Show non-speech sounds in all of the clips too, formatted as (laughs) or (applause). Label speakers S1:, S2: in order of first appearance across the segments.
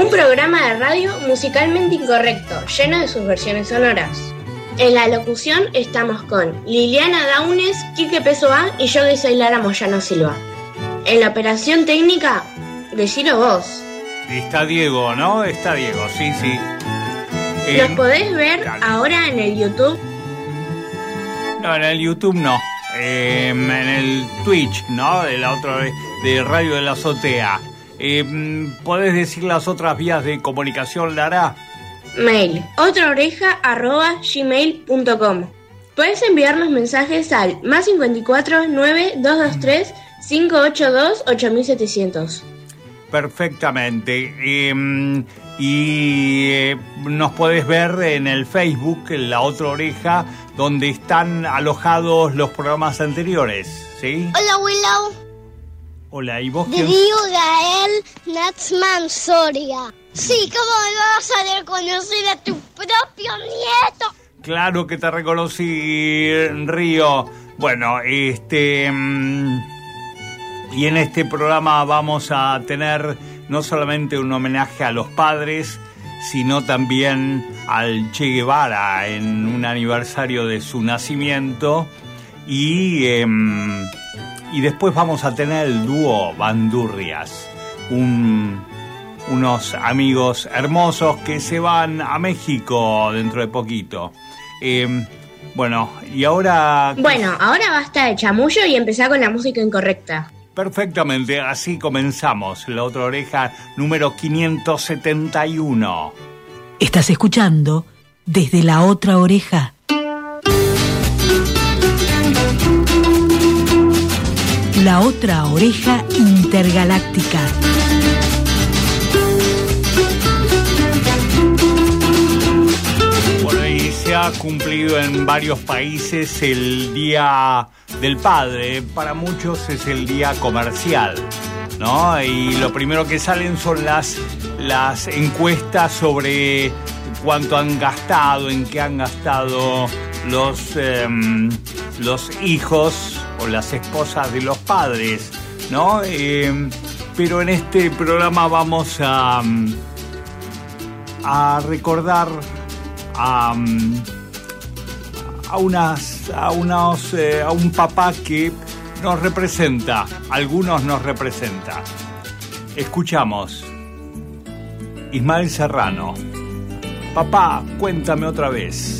S1: Un programa de radio musicalmente incorrecto, lleno de sus versiones sonoras. En la locución estamos con Liliana Daunes, Quique Pesoa y yo que soy Lara Moyano Silva. En la operación técnica, decilo vos.
S2: Está Diego, ¿no? Está Diego, sí, sí.
S1: Los podés ver ahora en el YouTube.
S2: No, en el YouTube no. Em, en el Twitch, ¿no? De la otra de Radio de la Azotea. Eh, ¿Podés decir las otras vías de comunicación, Lara?
S1: Mail, otraoreja.gmail.com Puedes enviarnos mensajes al más 54 9 223 582 8700.
S2: Perfectamente. Em, y eh, nos puedes ver en el Facebook, en La Otra Oreja, donde están alojados los programas anteriores, ¿sí?
S3: Hola, Willow.
S2: Hola, ¿y vos
S3: De Río Gael Natsman Soria. Sí, ¿cómo me vas a reconocer a tu propio nieto?
S2: Claro que te reconocí, Río. Bueno, este... mm, Y en este programa vamos a tener no solamente un homenaje a los padres, sino también al Che Guevara en un aniversario de su nacimiento. Y, em, y después vamos a tener el dúo Bandurrias, un- unos amigos hermosos que se van a México dentro de poquito. Em, bueno, y ahora...
S1: Bueno, ahora basta de chamullo y empezá con la música incorrecta.
S2: Perfectamente, así comenzamos. La otra oreja número 571.
S4: Estás escuchando desde la otra oreja. La otra oreja intergaláctica.
S2: Bueno, y se ha cumplido en varios países el Día del Padre. Para muchos es el día comercial, ¿no? Y lo primero que salen son las, las encuestas sobre cuánto han gastado, en qué han gastado los, em, los hijos o las esposas de los padres, ¿no? Em, pero en este programa vamos a, mm, a recordar a, a unas a unos eh, a un papá que nos representa, algunos nos representa. Escuchamos Ismael Serrano. Papá, cuéntame otra vez.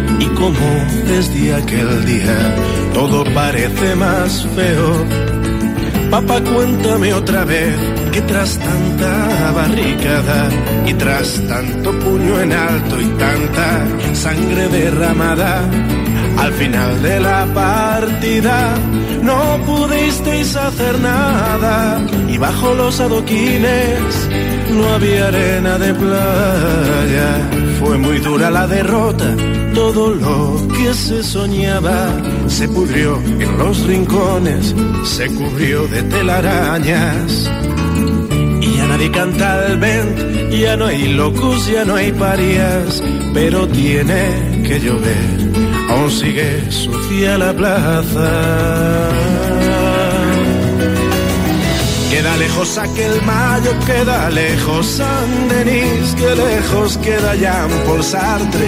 S5: y como desde aquel día todo parece más feo. Papá, cuéntame otra vez que tras tanta barricada y tras tanto puño en alto y tanta sangre derramada, al final de la partida no pudisteis hacer nada y bajo los adoquines no había arena de playa. Fue muy dura la derrota, todo lo que se soñaba se pudrió en los rincones, se cubrió de telarañas. Y ya nadie canta el vent, ya no hay locos, ya no hay parias, pero tiene que llover, aún sigue sucia la plaza. Queda lejos aquel mayo, queda lejos San Denis, que lejos queda Jean Paul Sartre,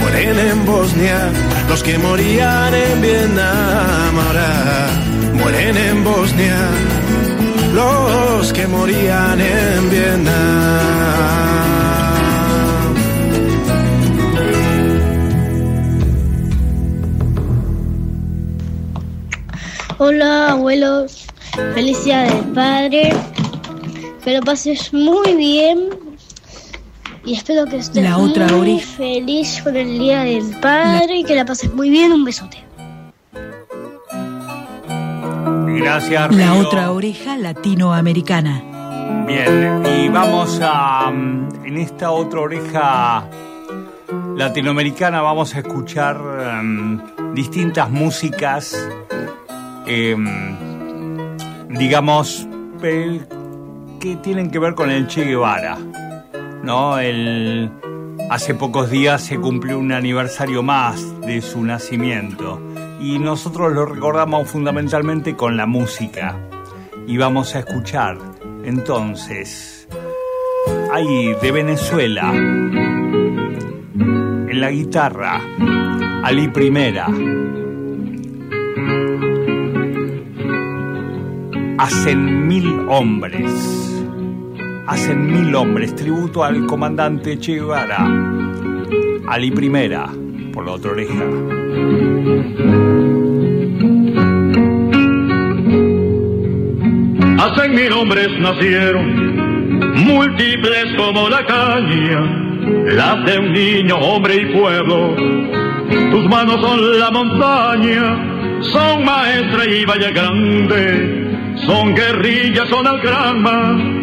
S5: mueren en Bosnia los que morían en Vietnam, ahora mueren en Bosnia los que morían en Vietnam.
S3: Hola abuelos, felicidades padre. Que lo pases muy bien y espero que estés
S4: La otra
S3: muy feliz con el Día del Padre y que la pases muy bien. Un besote.
S2: Gracias,
S4: La
S2: Río.
S4: otra oreja latinoamericana.
S2: Bien, y vamos a. mm, En esta otra oreja latinoamericana vamos a escuchar mm, distintas músicas, em, digamos, que tienen que ver con el Che Guevara. ¿No? El, hace pocos días se cumplió un aniversario más de su nacimiento. Y nosotros lo recordamos fundamentalmente con la música. Y vamos a escuchar entonces ahí de Venezuela en la guitarra Ali Primera. Hacen mil hombres hacen mil hombres tributo al comandante Che Ali Primera por la otra oreja.
S6: Hacen mil hombres nacieron, múltiples como la caña, las de un niño, hombre y pueblo. Tus manos son la montaña, son maestra y valle grande, son guerrilla, son algranma,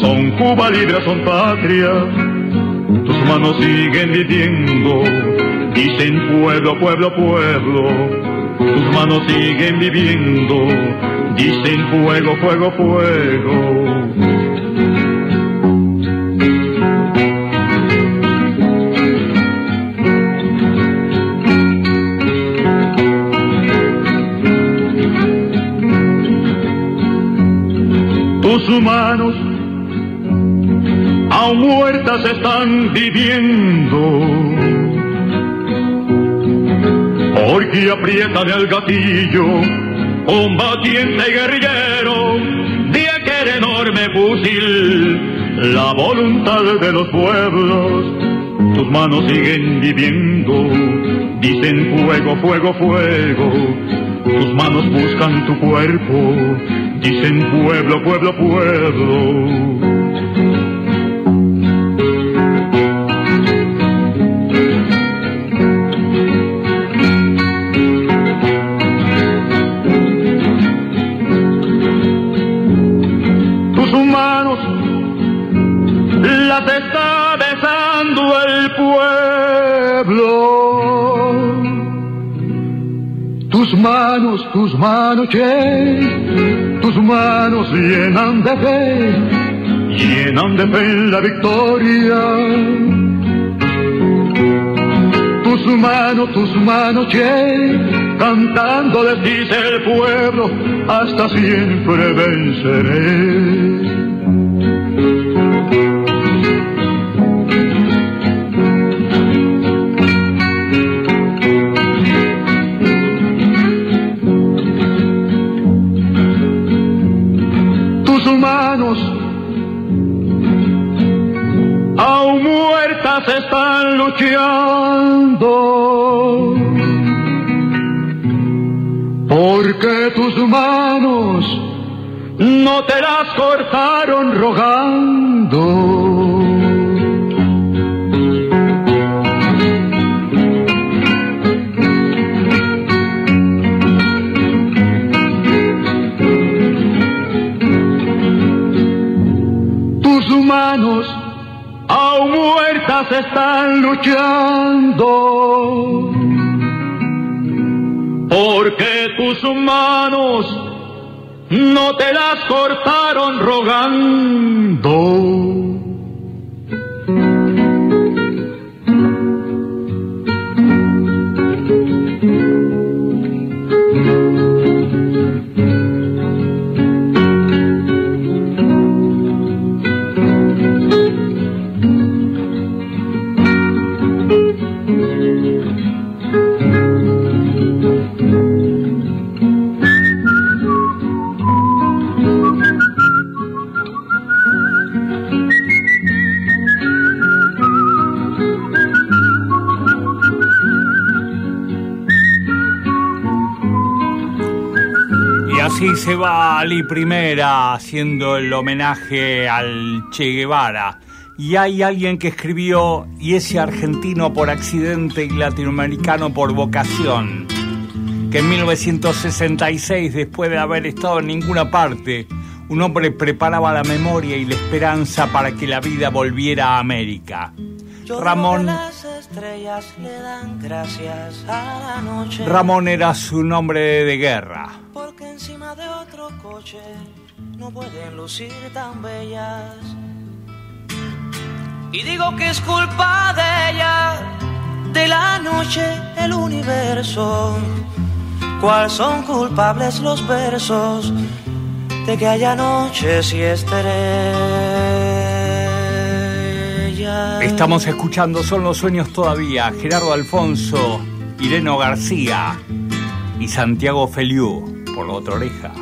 S6: son Cuba libre, son patria. Tus manos siguen viviendo, dicen pueblo, pueblo, pueblo. Tus manos siguen viviendo, dicen fuego, fuego, fuego. Tus manos aún muertas están viviendo. Porque aprieta el gatillo, combatiente guerrillero, de aquel enorme fusil, la voluntad de los pueblos. Tus manos siguen viviendo, dicen fuego, fuego, fuego. Tus manos buscan tu cuerpo, dicen pueblo, pueblo, pueblo. Manos, tus manos, che, tus manos llenan de fe, llenan de fe la victoria. Tus manos, tus manos, che, cantando les dice el pueblo, hasta siempre venceré. Porque tus manos no te las cortaron rogando. Están luchando. Porque tus manos no te las cortaron rogando.
S2: Primera haciendo el homenaje al Che Guevara. Y hay alguien que escribió, y ese argentino por accidente y latinoamericano por vocación, que en 1966, después de haber estado en ninguna parte, un hombre preparaba la memoria y la esperanza para que la vida volviera a América. Ramón. Ramón era su nombre de guerra.
S7: No pueden lucir tan bellas. Y digo que es culpa de ella, de la noche, el universo. ¿Cuál son culpables los versos de que haya noches y estrellas?
S2: Estamos escuchando Son los Sueños todavía. Gerardo Alfonso, Ireno García y Santiago Feliu por la otra oreja.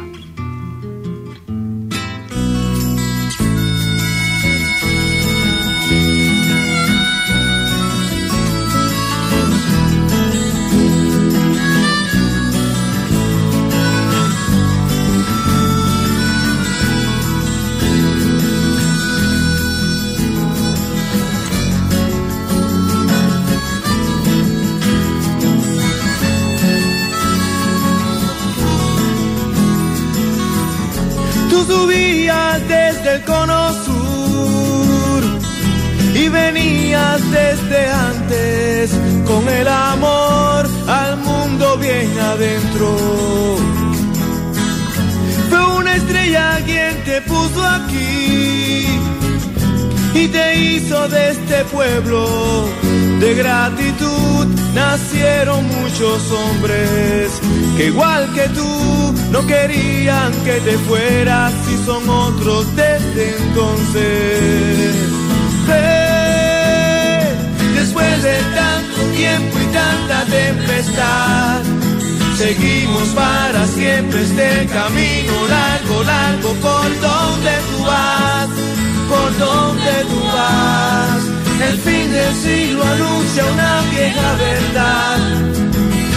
S8: De este pueblo de gratitud. Nacieron muchos hombres que igual que tú no querían que te fueras y son otros desde entonces. Ve, después de tanto tiempo y tanta tempestad, seguimos para siempre este camino largo, largo por donde tú vas, donde tú vas. El fin del siglo anuncia una vieja verdad.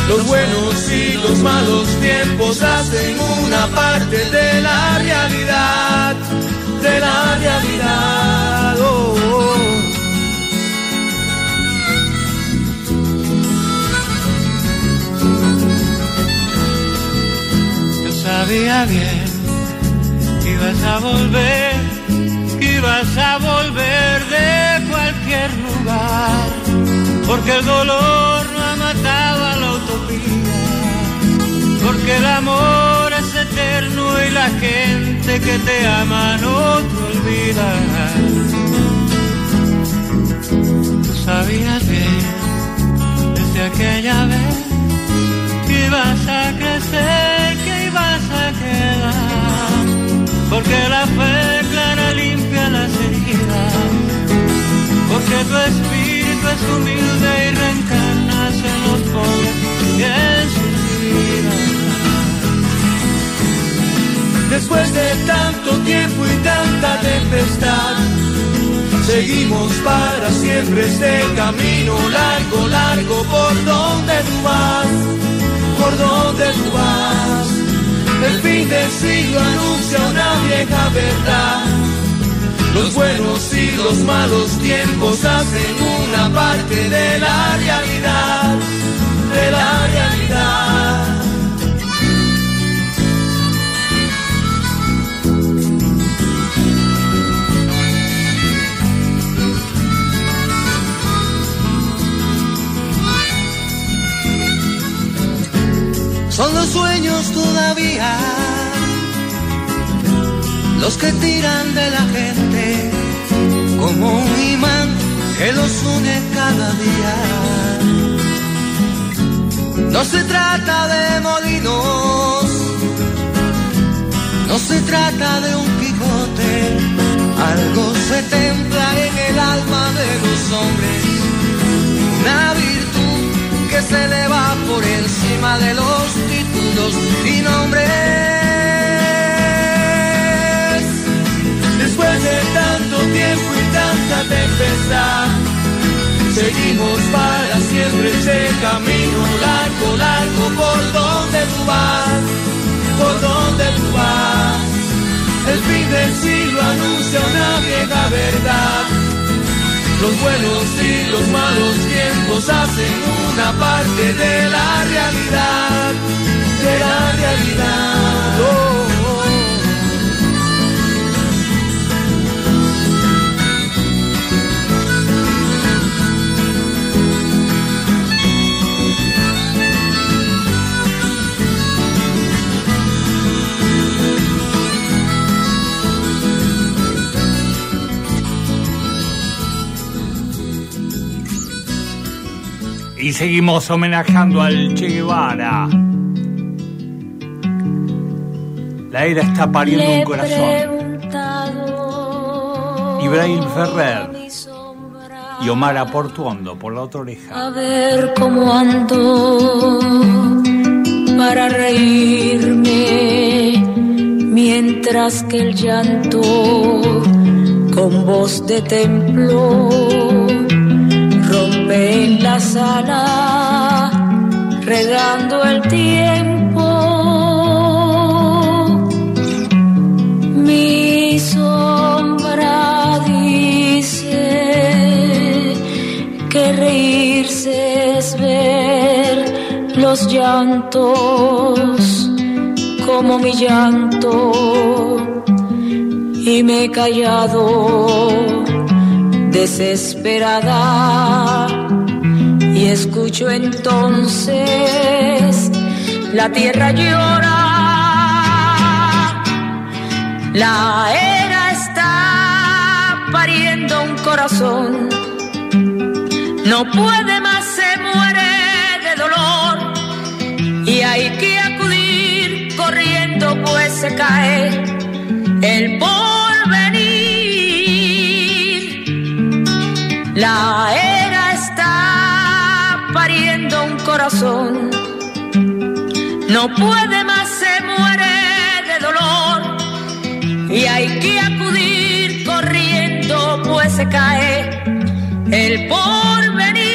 S8: Los buenos y los malos tiempos hacen una parte de la realidad, de la realidad. oh.
S9: Yo sabía bien que ibas a volver, ibas a volver de cualquier lugar, porque el dolor no ha matado a la utopía, porque el amor es eterno y la gente que te ama no te olvida. Tú sabías bien desde aquella vez que ibas a crecer, que ibas a quedar, porque la fe clara limpia las heridas, porque tu espíritu es humilde y reencarnas en los pobres y.
S8: Después de tanto tiempo y tanta tempestad, seguimos para siempre este camino largo, largo por donde tú vas, por donde tú vas. El fin del siglo anuncia una vieja verdad. Los buenos y los malos tiempos hacen una parte de la realidad, de la realidad.
S9: Son los sueños todavía los que tiran de la gente como un imán que los une cada día. No se trata de molinos, no se trata de un Quijote, algo se templa en el alma de los hombres, una virtud que se eleva por encima de los títulos y nombres.
S8: Después de tanto tiempo y tanta tempestad, seguimos para siempre ese camino largo, largo por donde tú vas, por donde tú vas. El fin del siglo anuncia una vieja verdad. Los buenos y los malos tiempos hacen una parte de la realidad, de la realidad.
S2: Y seguimos homenajeando al Che Guevara. La era está pariendo un corazón. Ibrahim Ferrer y Omar Aportuondo por la otra oreja.
S10: A ver cómo ando para reírme mientras que el llanto con voz de templo rompe en la sala regando el tiempo. Mi sombra dice que reírse es ver los llantos como mi llanto y me he callado desesperada y escucho entonces la tierra llora. La era está pariendo un corazón, no puede más, se muere de dolor y hay que acudir corriendo pues se cae el porvenir. La era está pariendo un corazón, no puede más, se muere de dolor y hay que acudir corriendo pues se cae el porvenir.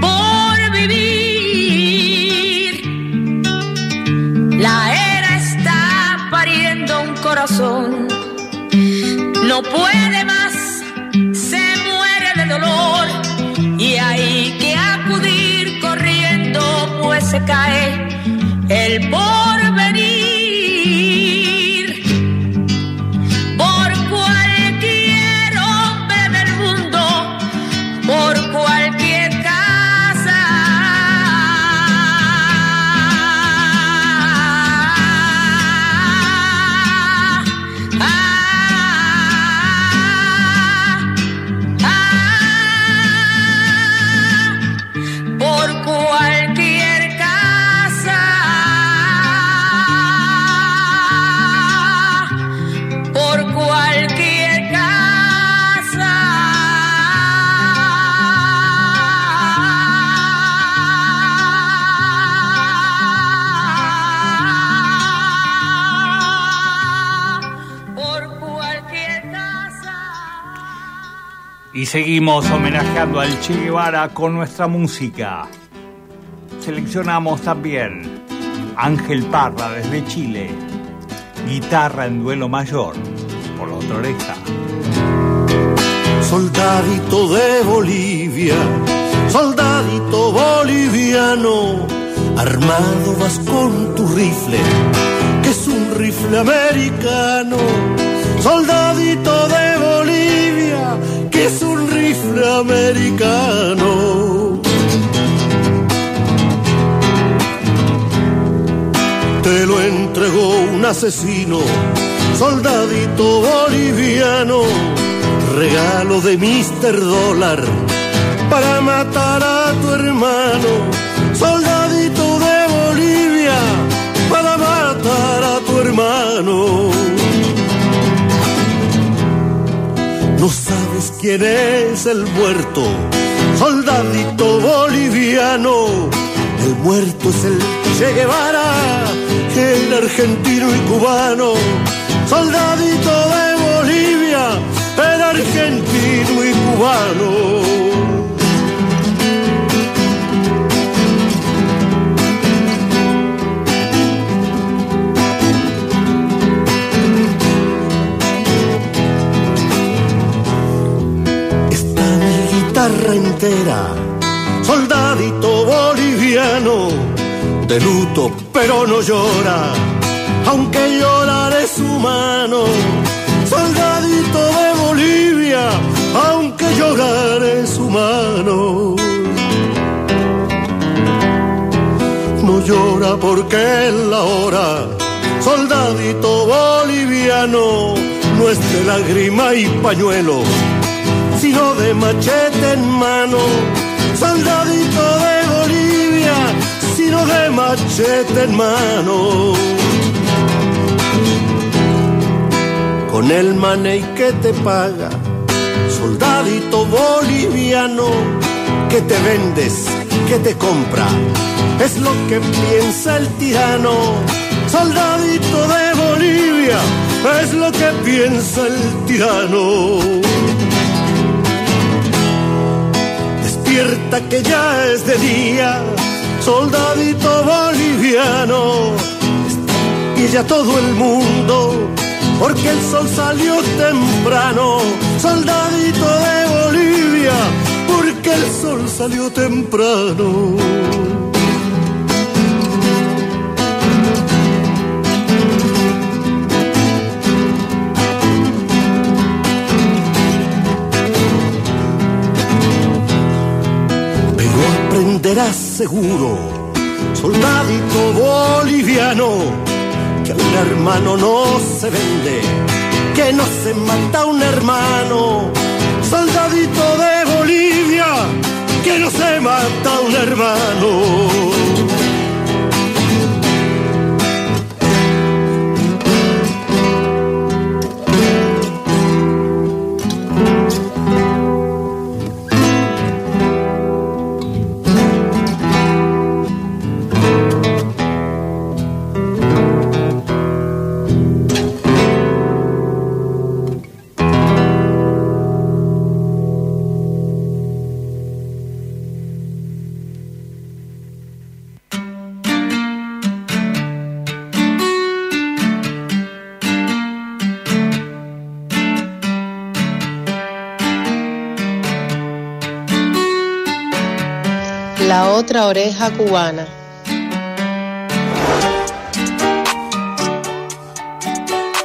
S10: Por vivir. La era está pariendo un corazón. No puede más, se muere de dolor. Y hay que acudir corriendo, pues se cae el porvenir.
S2: Seguimos homenajeando al Che Guevara con nuestra música. Seleccionamos también Ángel Parra desde Chile, guitarra en duelo mayor, por la otra oreja.
S11: Soldadito de Bolivia, soldadito boliviano, armado vas con tu rifle, que es un rifle americano. Soldadito de Bolivia, es un rifle americano. Te lo entregó un asesino, soldadito boliviano, regalo de Mr. Dólar para matar a tu hermano, soldadito de Bolivia, para matar a tu hermano. No sabes quién es el muerto, soldadito boliviano. El muerto es el Che Guevara, el argentino y cubano. Soldadito de Bolivia, el argentino y cubano. Soldadito boliviano, de luto pero no llora, aunque llorar es humano. Soldadito de Bolivia, aunque llorar es humano. No llora porque es la hora, soldadito boliviano, no es de lágrima y pañuelo, sino de machete en mano. Soldadito de Bolivia, sino de machete en mano. Con el maney que te paga, soldadito boliviano, que te vendes, que te compra, es lo que piensa el tirano. Soldadito de Bolivia, es lo que piensa el tirano. Despierta que ya es de día, soldadito boliviano. Y ya todo el mundo, porque el sol salió temprano, soldadito de Bolivia, porque el sol salió temprano. Seguro, soldadito boliviano, que a un hermano no se vende, que no se mata un hermano. Soldadito de Bolivia, que no se mata un hermano.
S12: Otra oreja cubana.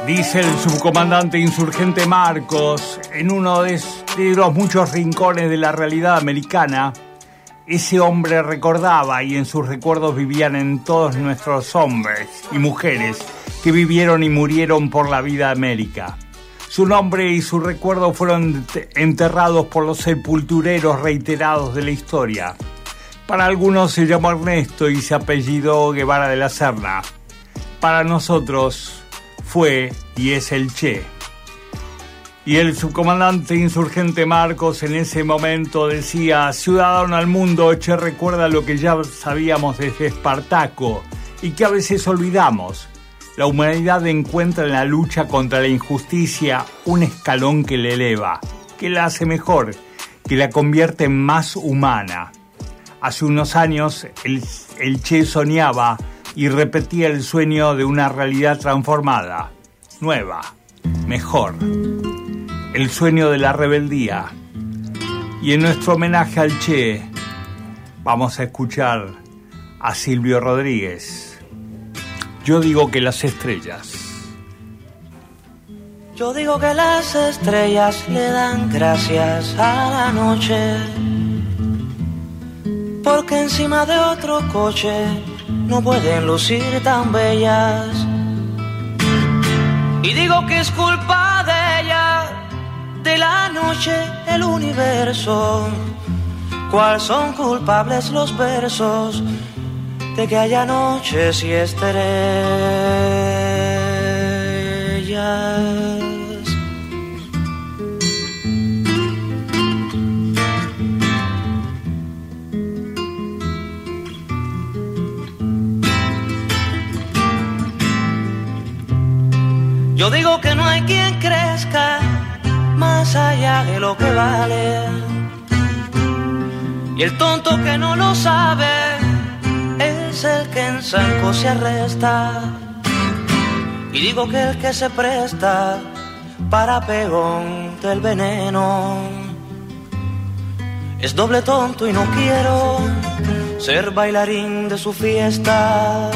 S2: Dice el subcomandante insurgente Marcos, en uno de, los muchos rincones de la realidad americana, ese hombre recordaba y en sus recuerdos vivían en todos nuestros hombres y mujeres que vivieron y murieron por la vida América. Su nombre y su recuerdo fueron enterrados por los sepultureros reiterados de la historia. Para algunos se llamó Ernesto y se apellidó Guevara de la Serna. Para nosotros fue y es el Che. Y el subcomandante insurgente Marcos en ese momento decía, Ciudadano al mundo, Che recuerda lo que ya sabíamos desde Espartaco y que a veces olvidamos. La humanidad encuentra en la lucha contra la injusticia un escalón que le eleva, que la hace mejor que la convierte más humana. Hace unos años el, Che soñaba y repetía el sueño de una realidad transformada, nueva, mejor. El sueño de la rebeldía. Y en nuestro homenaje al Che, vamos a escuchar a Silvio Rodríguez. Yo digo que las estrellas.
S7: Yo digo que las estrellas le dan gracias a la noche, porque encima de otro coche no pueden lucir tan bellas. Y digo que es culpa de ella, de la noche, el universo. ¿Cuál son culpables los versos de que haya noches y estrellas? Yo digo que no hay quien crezca más allá de lo que vale. Y el tonto que no lo sabe es el que en Sanco se arresta. Y digo que el que se presta para pegón del veneno es doble tonto y no quiero ser bailarín de su fiesta.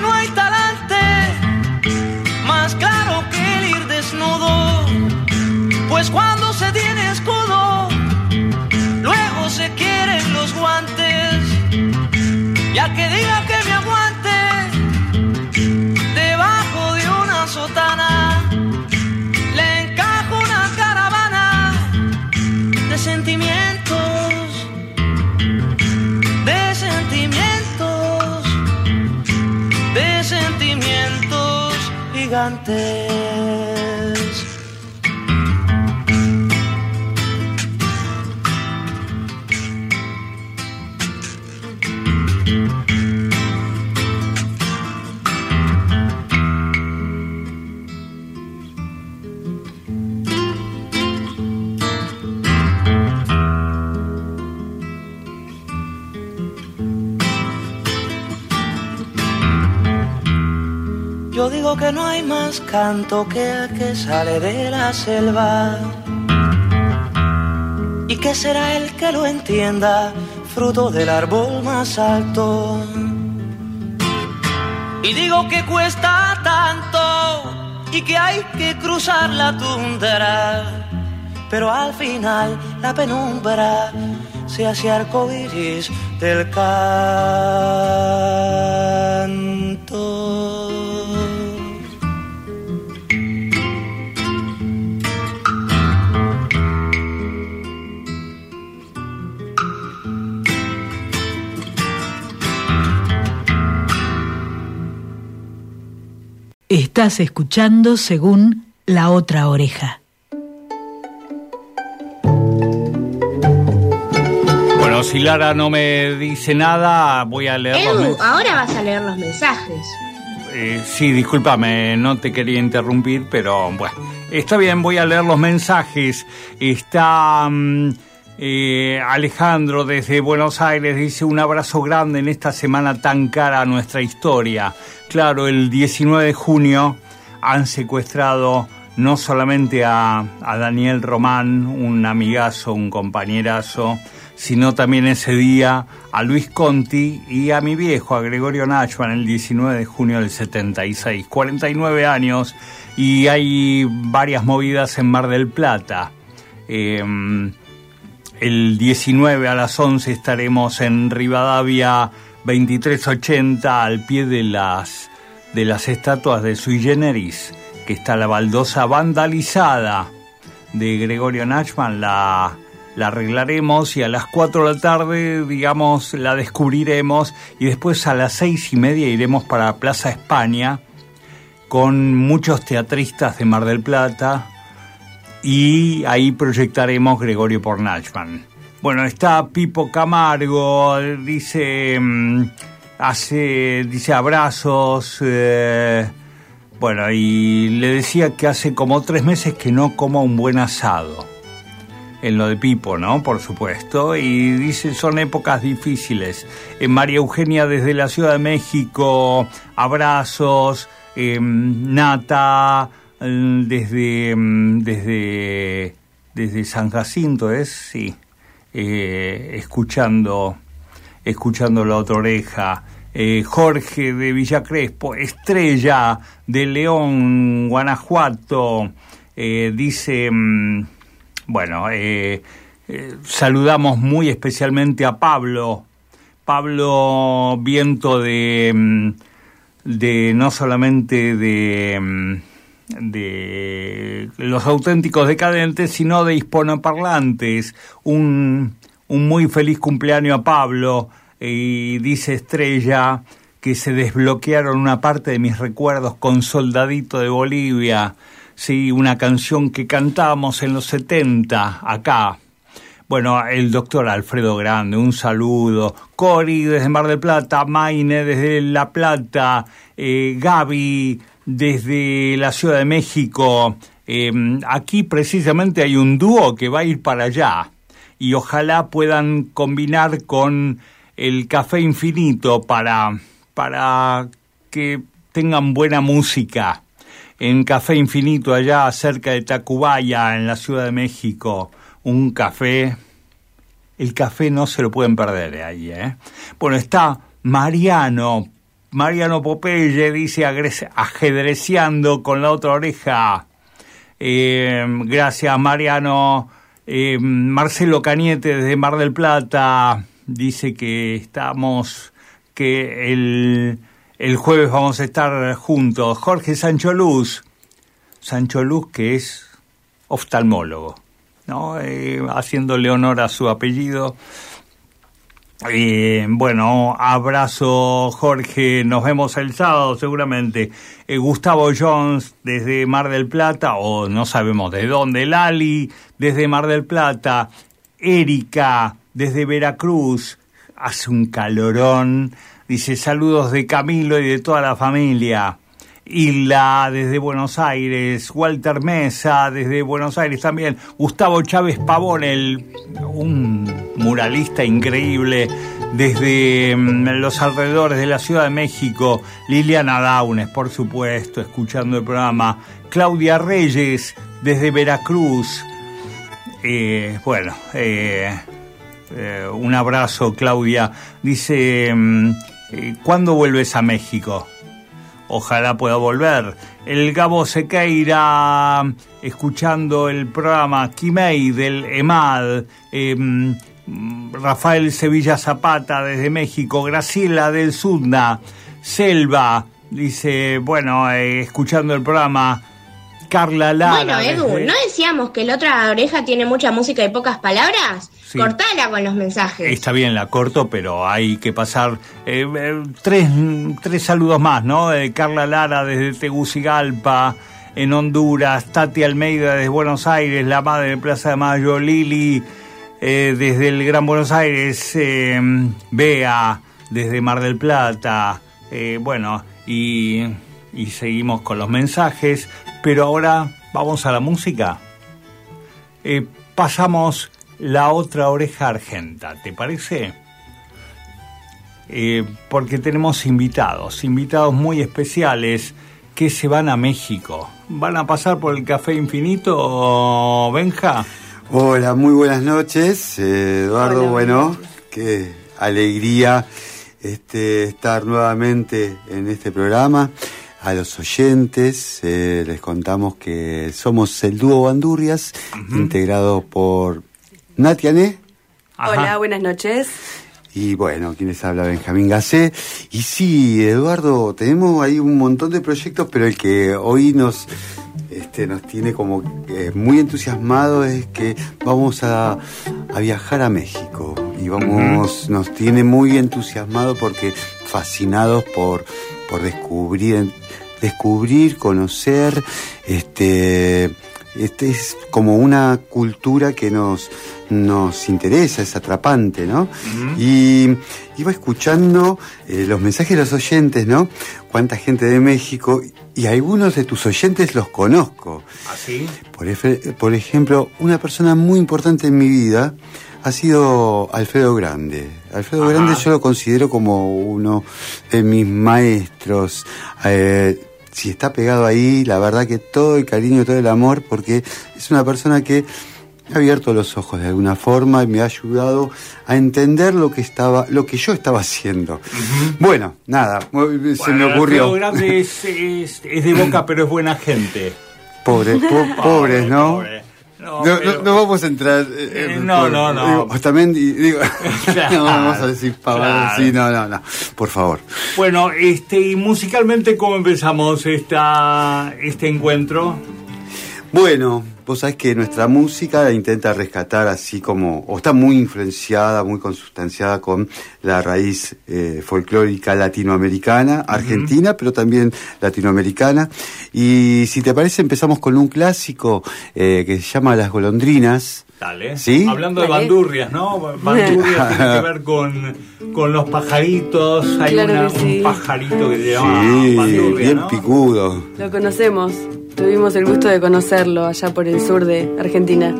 S7: No hay talante más claro que el ir desnudo, pues cuando se tiene escudo, luego se quieren los guantes, ya que diga que gigantes. Digo que no hay más canto que el que sale de la selva. ¿Y que será el que lo entienda, fruto del árbol más alto? Y digo que cuesta tanto y que hay que cruzar la tundra. Pero al final la penumbra se hace arcoíris del canto.
S4: Estás escuchando según la otra oreja.
S2: Bueno, si Lara no me dice nada, voy a leer los
S1: Edu,
S2: mensajes.
S1: ahora vas a leer los mensajes.
S2: Eh, sí, discúlpame, no te quería interrumpir, pero bueno, está bien, voy a leer los mensajes. Está mm, eh, Alejandro desde Buenos Aires, dice un abrazo grande en esta semana tan cara a nuestra historia. Claro, el 19 de junio han secuestrado no solamente a, Daniel Román, un amigazo, un compañerazo, sino también ese día a Luis Conti y a mi viejo, a Gregorio Nachman, el 19 de junio del 76, 49 años, y hay varias movidas en Mar del Plata. Eh, el 19 a las 11 estaremos en Rivadavia 2380 al pie de las, de las estatuas de Sui Generis, que está la baldosa vandalizada de Gregorio Nachman, la, la arreglaremos y a las 4 de la tarde, digamos, la descubriremos y después a las seis y media iremos para Plaza España con muchos teatristas de Mar del Plata y ahí proyectaremos Gregorio por Nachman. Bueno, está Pipo Camargo, dice, mm, hace, dice abrazos, eh, bueno, y le decía que hace como tres meses que no coma un buen asado. En lo de Pipo, ¿no? Por supuesto. Y dice, son épocas difíciles. En María Eugenia desde la Ciudad de México, abrazos, em, Nata, desde, mm, desde, desde San Jacinto, ¿es? Sí. Eh, escuchando, escuchando la otra oreja. Eh, Jorge de Villa Crespo, Estrella de León, Guanajuato, eh, dice, mm, bueno, saludamos muy especialmente a Pablo, Pablo Viento de, mm, de no solamente de de los auténticos decadentes, sino de hispanoparlantes. Un, un muy feliz cumpleaños a Pablo y dice Estrella que se desbloquearon una parte de mis recuerdos con Soldadito de Bolivia, sí, una canción que cantamos en los 70 acá. Bueno, el doctor Alfredo Grande, un saludo. Cori desde Mar del Plata, Maine desde La Plata, eh, Gaby desde la Ciudad de México. Em, aquí precisamente hay un dúo que va a ir para allá y ojalá puedan combinar con el Café Infinito para, para que tengan buena música. En Café Infinito, allá cerca de Tacubaya, en la Ciudad de México, un café. El café no se lo pueden perder ahí, ¿eh? Bueno, está Mariano Mariano Popeye dice ajedreciando con la otra oreja. Eh, gracias, Mariano. Eh, Marcelo Cañete desde Mar del Plata dice que estamos, que el, el jueves vamos a estar juntos. Jorge Sancho Luz, Sancho Luz que es oftalmólogo, ¿no? Eh, haciéndole honor a su apellido. Eh, bueno, abrazo Jorge, nos vemos el sábado seguramente. Eh, Gustavo Jones desde Mar del Plata, o no sabemos de dónde, Lali desde Mar del Plata, Erika desde Veracruz, hace un calorón, dice saludos de Camilo y de toda la familia. Isla desde Buenos Aires, Walter Mesa desde Buenos Aires también, Gustavo Chávez Pavón, el, un muralista increíble desde mm, los alrededores de la Ciudad de México, Liliana Daunes, por supuesto, escuchando el programa, Claudia Reyes desde Veracruz, eh, bueno, eh, eh, un abrazo Claudia, dice, mm, ¿cuándo vuelves a México? Ojalá pueda volver. El Gabo Sequeira, escuchando el programa Kimei del EMAD, em, Rafael Sevilla Zapata desde México, Graciela del Sudna, Selva, dice, bueno, eh, escuchando el programa, Carla Lara.
S1: Bueno, Edu, ¿no decíamos que la otra oreja tiene mucha música y pocas palabras? Cortala con los mensajes.
S2: Está bien, la corto, pero hay que pasar eh, eh, tres, tres saludos más, ¿no? Carla Lara desde Tegucigalpa, en Honduras, Tati Almeida desde Buenos Aires, la madre de Plaza de Mayo, Lili eh, desde el Gran Buenos Aires, Bea desde Mar del Plata, bueno, y, y seguimos con los mensajes. Pero ahora vamos a la música. Eh, pasamos la otra oreja argenta, ¿te parece? Eh, porque tenemos invitados, invitados muy especiales que se van a México. ¿Van a pasar por el Café Infinito, Benja?
S13: Hola, muy buenas noches, eh, Eduardo. bueno, qué alegría este, estar nuevamente en este programa a los oyentes. Eh, les contamos que somos el dúo Bandurrias, integrado por Natiané.
S14: Hola, buenas noches.
S13: Y bueno, quienes habla Benjamín Gacé. Y sí, Eduardo, tenemos ahí un montón de proyectos, pero el que hoy nos, este, nos tiene como eh, muy entusiasmado es que vamos a, viajar a México. Y vamos, nos tiene muy entusiasmado porque fascinados por, por descubrir descubrir, conocer, este, este es como una cultura que nos, nos interesa, es atrapante, ¿no? Y iba escuchando eh, los mensajes de los oyentes, ¿no? Cuánta gente de México, y algunos de tus oyentes los conozco.
S2: ¿Así?
S13: Por, efe- por ejemplo, una persona muy importante en mi vida ha sido Alfredo Grande. Alfredo
S2: Ajá.
S13: Grande yo lo considero como uno de mis maestros. Eh, si está pegado ahí, la verdad que todo el cariño, todo el amor, porque es una persona que ha abierto los ojos de alguna forma y me ha ayudado a entender lo que estaba, lo que yo estaba haciendo. Bueno, nada, se me ocurrió.
S2: Alfredo Grande es, es- es de boca, pero es buena gente.
S13: Pobres, po- (laughs) pobres, ¿no?
S2: pobre. No,
S13: No,
S2: pero-
S13: no vamos a entrar. eh,
S2: Eh,
S13: eh,
S2: no,
S13: por-
S2: no, no.
S13: digo, Otamendi, digo, (laughs)
S2: Claro, (laughs)
S13: no vamos a decir pavadas.
S2: claro.
S13: Sí, no, no, no. Por favor.
S2: Bueno, este, y musicalmente, ¿cómo empezamos esta, este encuentro?
S13: Bueno, vos sabés que nuestra música intenta rescatar así como, o está muy influenciada, muy consustanciada con la raíz eh, folclórica latinoamericana, argentina, pero también latinoamericana. Y si te parece, empezamos con un clásico eh, que se llama Las golondrinas.
S2: Dale.
S13: ¿Sí?
S2: Hablando de bandurrias, ¿no? Bandurrias (laughs) tiene que ver con, con los pajaritos. Hay
S14: Claro
S2: una-
S14: que sí.
S2: un pajarito que se llama
S13: Sí,
S2: bandurria,
S13: bien
S2: ¿no?
S13: picudo.
S14: Lo conocemos. Tuvimos el gusto de conocerlo allá por el sur de Argentina.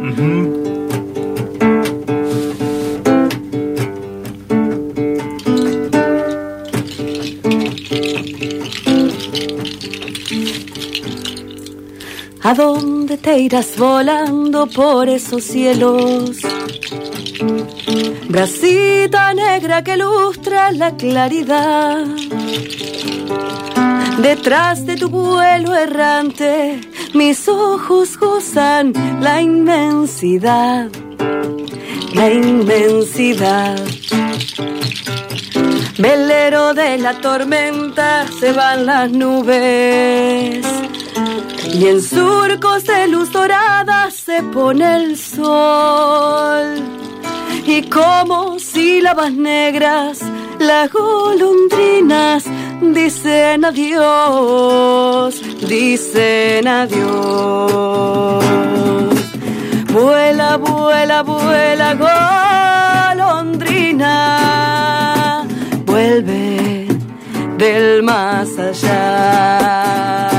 S14: ¿A dónde te irás volando por esos cielos? Bracita negra que lustra la claridad. Detrás de tu vuelo errante, mis ojos gozan la inmensidad, la inmensidad. Velero de la tormenta se van las nubes y en surcos de luz dorada se pone el sol. Y como sílabas negras, las golondrinas dicen adiós, dicen adiós. Vuela, vuela, vuela, golondrina, vuelve del más allá.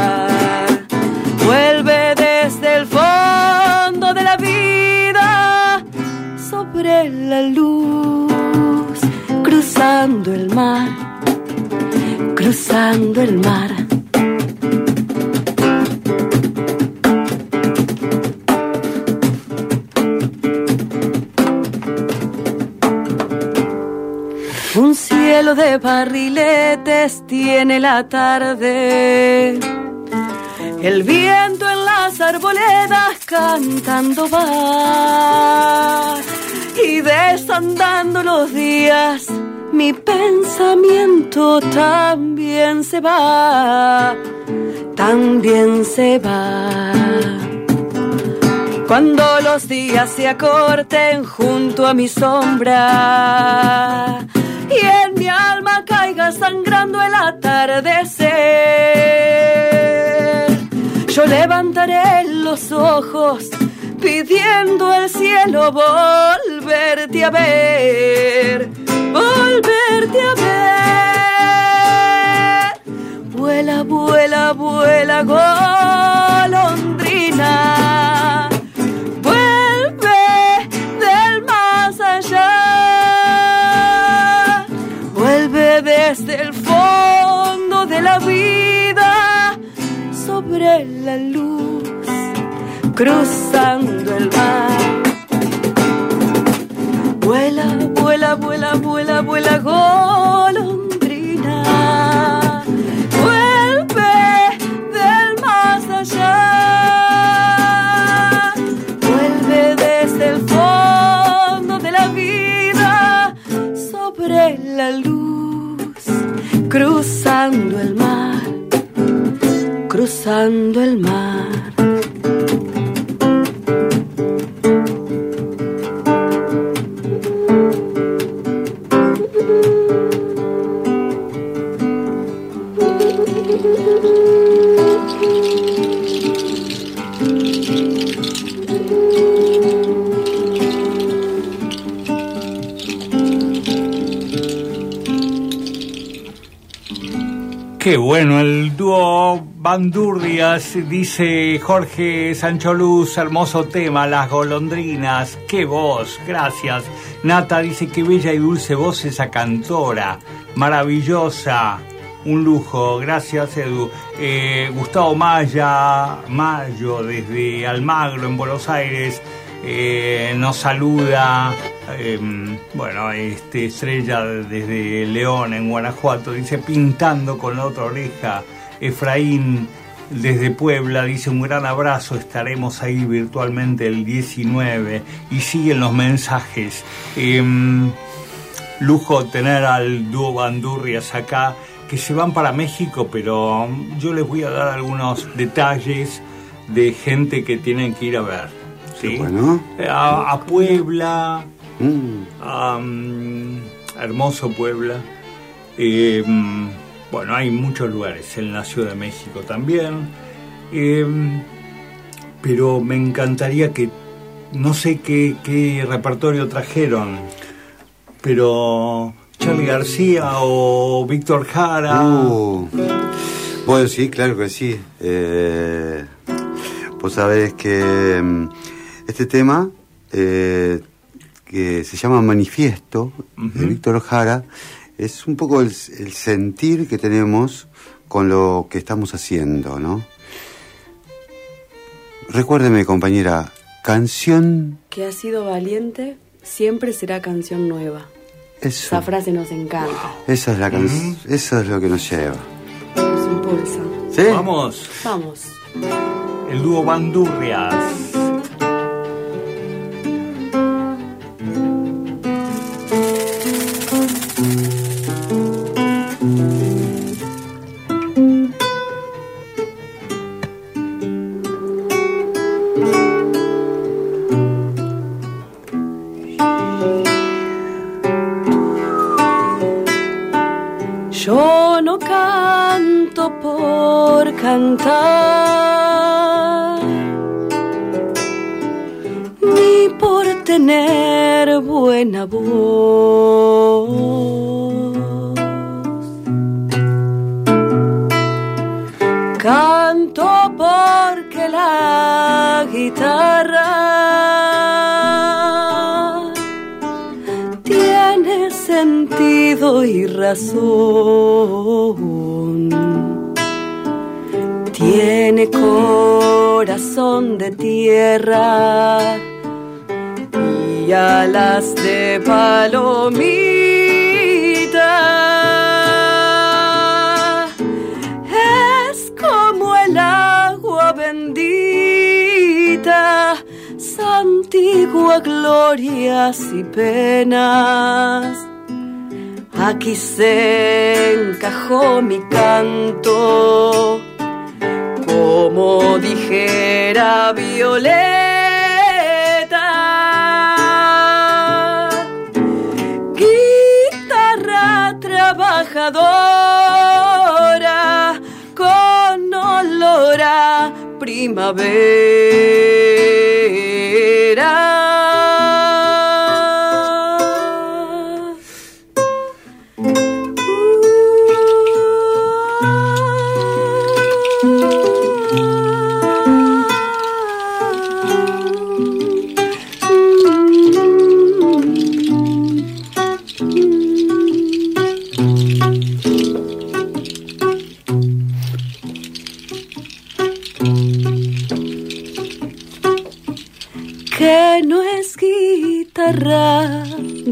S14: El mar. Un cielo de barriletes tiene la tarde. El viento en las arboledas cantando va. Y desandando los días, mi pensamiento también se va. También se va. Cuando los días se acorten junto a mi sombra y en mi alma caiga sangrando el atardecer, levantaré los ojos pidiendo al cielo volverte a ver, volverte a ver. Vuela, vuela, vuela, golondrina. Vuelve del más allá. Vuelve desde el fondo de la vida sobre la luz, cruzando el mar. Vuela, vuela, vuela, vuela, vuela, golondrina. Vuelve del más allá. Vuelve desde el fondo de la vida sobre la luz, cruzando el mar, cruzando el mar.
S2: Qué bueno el Bandurrias, dice Jorge Sancho Luz, hermoso tema, las golondrinas, qué voz, gracias. Nata dice qué bella y dulce voz esa cantora, maravillosa, un lujo, gracias Edu. Eh, Gustavo Maya, Mayo, desde Almagro, en Buenos Aires, eh, nos saluda. eh, bueno, este Estrella desde León, en Guanajuato, dice pintando con la otra oreja. Efraín desde Puebla dice un gran abrazo, estaremos ahí virtualmente el 19 y siguen los mensajes. Em, lujo tener al dúo Bandurrias acá que se van para México, pero yo les voy a dar algunos detalles de gente que tienen que ir a ver. ¿sí?
S13: bueno.
S2: A, a Puebla,
S13: Mm.
S2: a, hermoso Puebla. Eh, mm, bueno, hay muchos lugares en la Ciudad de México también. Eh, pero me encantaría que, no sé qué, qué repertorio trajeron, pero Charlie García o Víctor Jara.
S13: Uh, bueno, sí, claro que sí. Eh, vos sabés que mm, este tema, eh, que se llama Manifiesto, de Víctor Jara, es un poco el, el sentir que tenemos con lo que estamos haciendo, ¿no? Recuérdeme, compañera, canción...
S15: Que ha sido valiente, siempre será canción nueva.
S13: Eso,
S15: Esa frase nos encanta.
S13: esa es la canción, eso es lo que nos lleva.
S15: Nos impulsa.
S13: ¿Sí?
S2: Vamos,
S15: Vamos.
S2: el dúo Bandurrias.
S14: Santigua glorias y penas. Aquí se encajó mi canto, como dijera Violeta. Guitarra trabajadora con olor a primavera.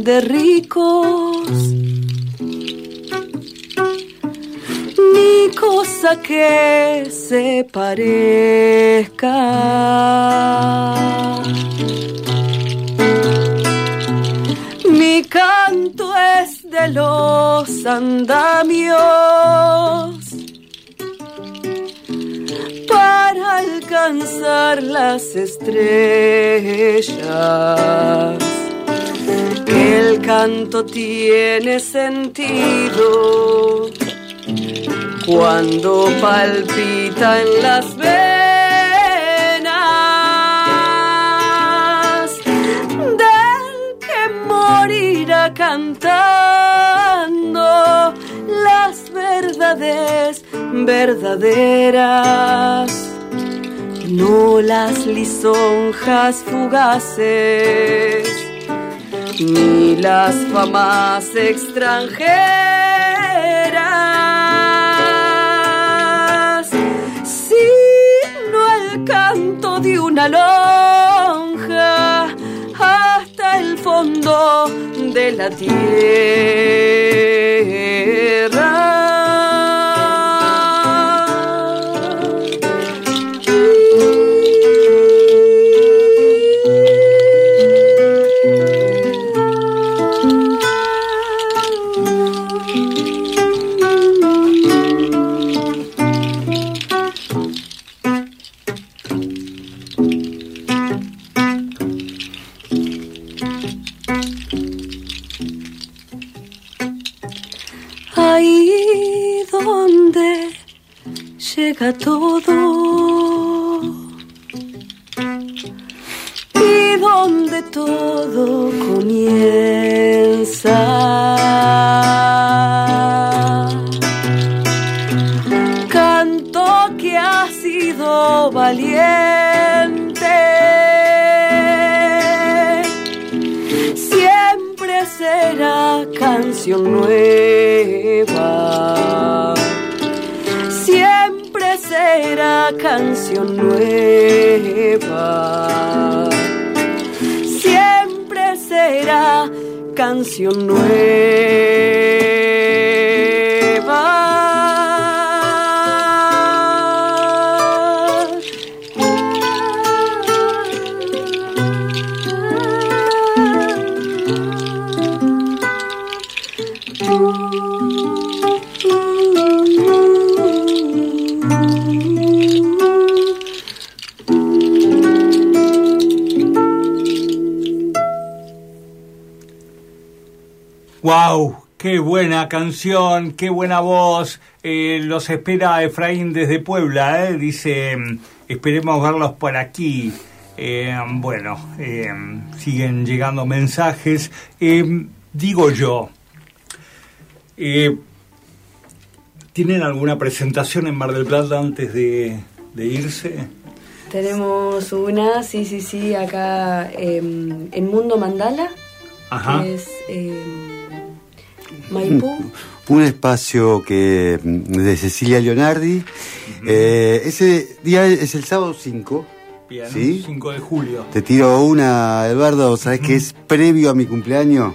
S14: De ricos, ni cosa que se parezca. Mi canto es de los andamios para alcanzar las estrellas. El canto tiene sentido. Cuando palpita en las venas del que morirá cantando las verdades verdaderas, no las lisonjas fugaces, ni las famas extranjeras, sino el canto de una lonja hasta el fondo de la tierra. Llega todo nueva. Siempre será canción nueva.
S2: ¡Wow! ¡Qué buena canción! ¡Qué buena voz! Eh, los espera Efraín desde Puebla, ¿eh? Dice, mm, esperemos verlos por aquí. Eh, bueno, siguen llegando mensajes. Digo yo, ¿tienen alguna presentación en Mar del Plata antes de, de irse?
S15: Tenemos una, sí, sí, sí, acá em, en Mundo Mandala,
S2: Ajá.
S15: que es em, Maipú.
S13: Un espacio que mm, de Cecilia Leonardi. Eh, ese día es el sábado 5.
S2: Bien,
S13: ¿Sí?
S2: 5 de julio.
S13: Te tiro una, Eduardo, ¿sabes que es previo a mi cumpleaños?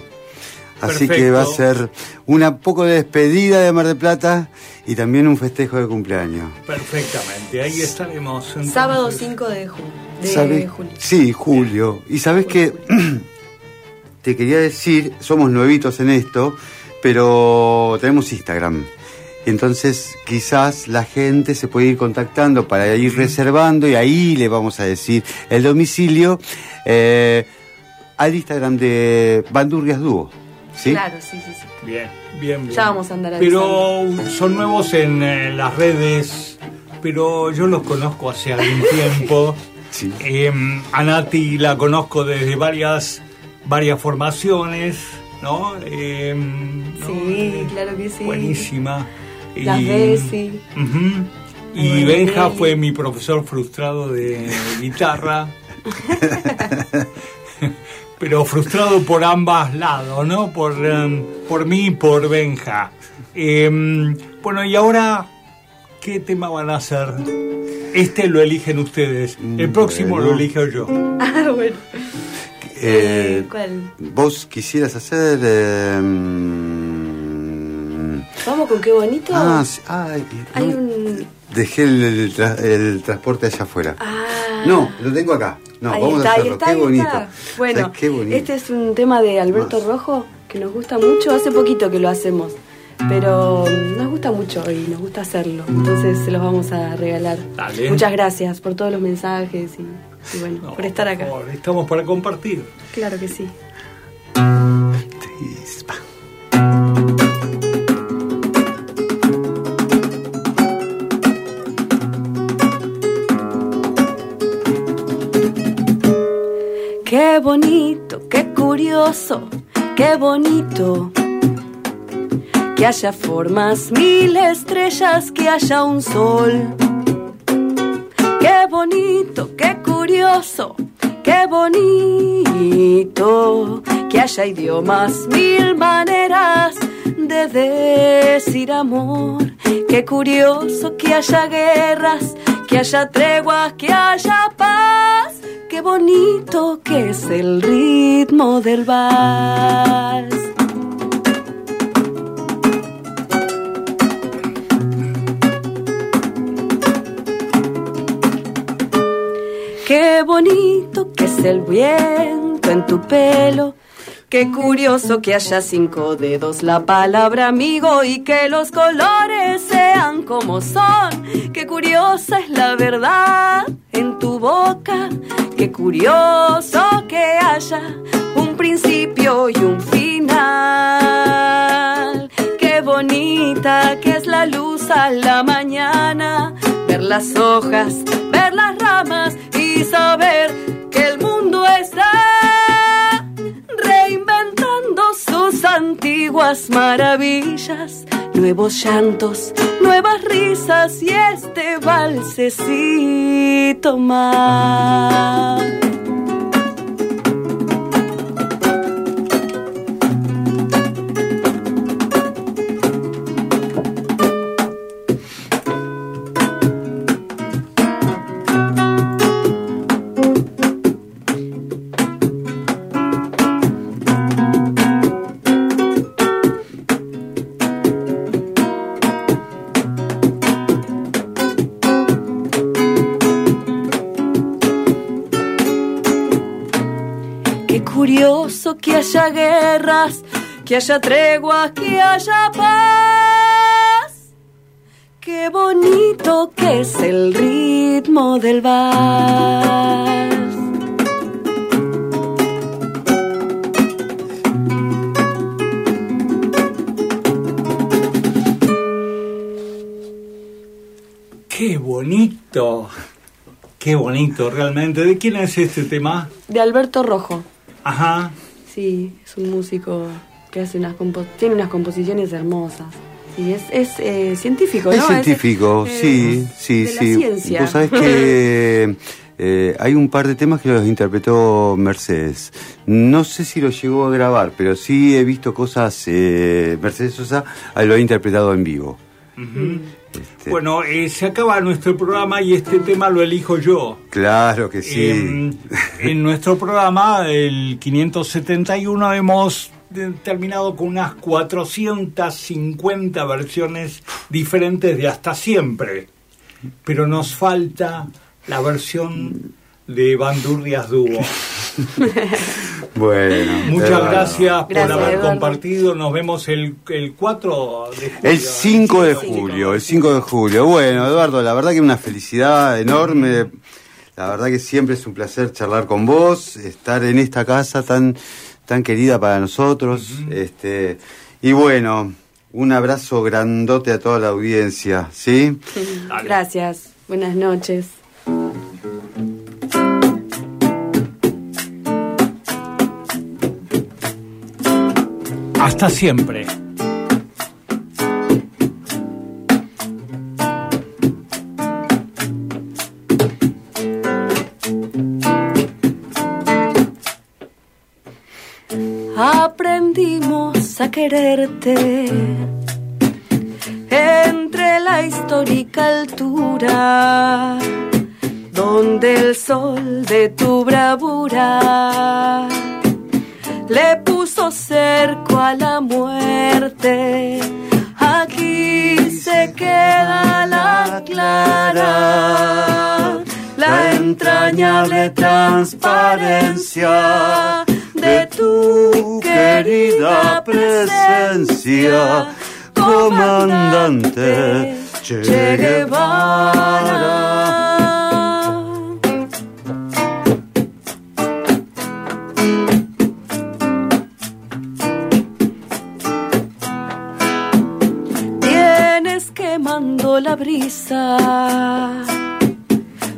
S13: Así que va a ser una poco de despedida de Mar del Plata y también un festejo de cumpleaños.
S2: Perfectamente, ahí estaremos. entonces.
S15: Sábado 5 de, ju de julio.
S13: Sí, Julio. Y sabes que (clears throat) te quería decir, somos nuevitos en esto, pero tenemos Instagram. Entonces quizás la gente se puede ir contactando para ir reservando y ahí le vamos a decir el domicilio eh, al Instagram de Bandurrias Dúo. ¿sí?
S15: Claro, sí, sí, sí.
S2: Bien, bien, bien.
S15: Ya vamos a andar
S2: Pero son nuevos en eh, las redes, pero yo los conozco hace algún (laughs) tiempo. Eh, a Nati la conozco desde varias, varias formaciones, ¿no? Eh, ¿no?
S15: Sí, claro que sí.
S2: Buenísima.
S15: Las
S2: Y-
S15: Bessie.
S2: Y Benja fue mi profesor frustrado de guitarra. (laughs) Pero frustrado por ambas lados, ¿no? Por, em, por mí y por Benja. Em, bueno, y ahora, ¿qué tema van a hacer? Este lo eligen ustedes. El próximo
S13: Bueno.
S2: lo elijo yo. (laughs)
S15: Ah, bueno.
S13: Eh,
S15: ¿Cuál?
S13: ¿Vos quisieras hacer... eh, mm,
S15: Vamos con qué bonito.
S13: ah, sí, ay,
S15: Hay
S13: no,
S15: un.
S13: Dejé el, el tra- el transporte allá afuera.
S15: Ah.
S13: No, lo tengo acá. No,
S15: ahí
S13: vamos
S15: está,
S13: a
S15: ahí
S13: hacerlo.
S15: está,
S13: qué bonito.
S15: está. Bueno,
S13: ¿Sabes qué bonito?
S15: este es un tema de Alberto Rojo que nos gusta mucho. Hace poquito que lo hacemos, pero nos gusta mucho y nos gusta hacerlo. Entonces se los vamos a regalar.
S2: Dale.
S15: Muchas gracias por todos los mensajes y, y bueno, por estar acá.
S2: Por- Estamos para compartir.
S15: Claro que sí. Qué bonito, qué curioso, qué bonito.
S14: que haya formas, mil estrellas, que haya un sol. Qué bonito, qué curioso, qué bonito, que haya idiomas, mil maneras de decir amor. Qué curioso que haya guerras, que haya treguas, que haya paz. Qué bonito que es el ritmo del vals. Qué bonito que es el viento en tu pelo. Qué curioso que haya cinco dedos la palabra amigo y que los colores sean como son. Qué curiosa es la verdad en tu boca. Qué curioso que haya un principio y un final. Qué bonita que es la luz a la mañana. Las hojas, ver las ramas y saber que el mundo está reinventando sus antiguas maravillas, nuevos llantos, nuevas risas y este valsecito más. Que haya treguas, que haya paz. Qué bonito que es el ritmo del vals.
S2: Qué bonito. Qué bonito, realmente. ¿De quién es este tema?
S15: De Alberto Rojo.
S2: Ajá.
S15: Sí, es un músico que hace unas tiene unas composiciones hermosas. Sí, es, es eh, científico,
S13: Es
S15: ¿no?
S13: científico,
S15: eh,
S13: sí, sí,
S15: de la
S13: sí.
S15: ciencia.
S13: Vos sabés que eh, hay un par de temas que los interpretó Mercedes. No sé si los llegó a grabar, pero sí he visto cosas. eh, Mercedes Sosa lo ha interpretado en vivo.
S2: Ujú. Bueno, eh, se acaba nuestro programa y este tema lo elijo yo.
S13: Claro que sí.
S2: En, en nuestro programa, el 571, hemos terminado con unas 450 versiones diferentes de Hasta Siempre. Pero nos falta la versión de Bandurrias Dúo. (laughs)
S13: Bueno.
S2: Muchas
S13: Eduardo.
S2: gracias por
S15: Gracias,
S2: haber
S15: Eduardo.
S2: compartido. Nos vemos el, el 4 de julio.
S13: El 5 de julio, el 5 de julio. Bueno, Eduardo, la verdad que una felicidad enorme. La verdad que siempre es un placer charlar con vos, estar en esta casa tan, tan querida para nosotros. este, y bueno, un abrazo grandote a toda la audiencia, ¿sí? (laughs)
S15: Gracias. Buenas noches.
S2: Hasta siempre.
S14: A quererte entre la histórica altura donde el sol de tu bravura le puso cerco a la muerte. Aquí se queda la clara, la entrañable transparencia de tu querida presencia, comandante Che Guevara. Quemando la brisa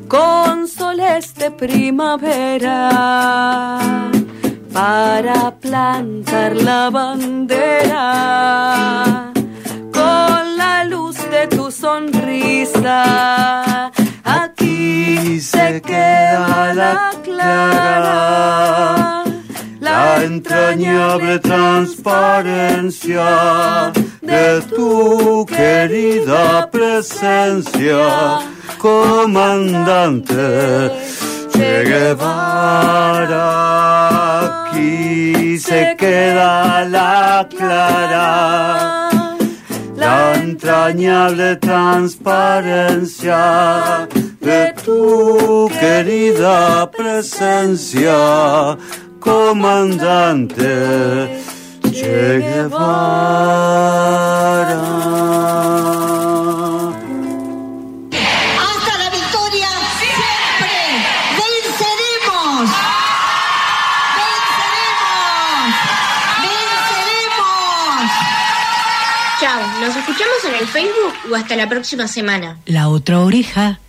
S14: con soles de primavera para plantar la bandera
S13: con la luz de tu sonrisa. Aquí se queda la clara, la entrañable transparencia de tu querida presencia, comandante Che Guevara.
S14: Se queda la clara, la entrañable transparencia
S16: de tu querida presencia, comandante Che Guevara. Escuchamos en el Facebook o hasta la próxima semana.
S4: La otra oreja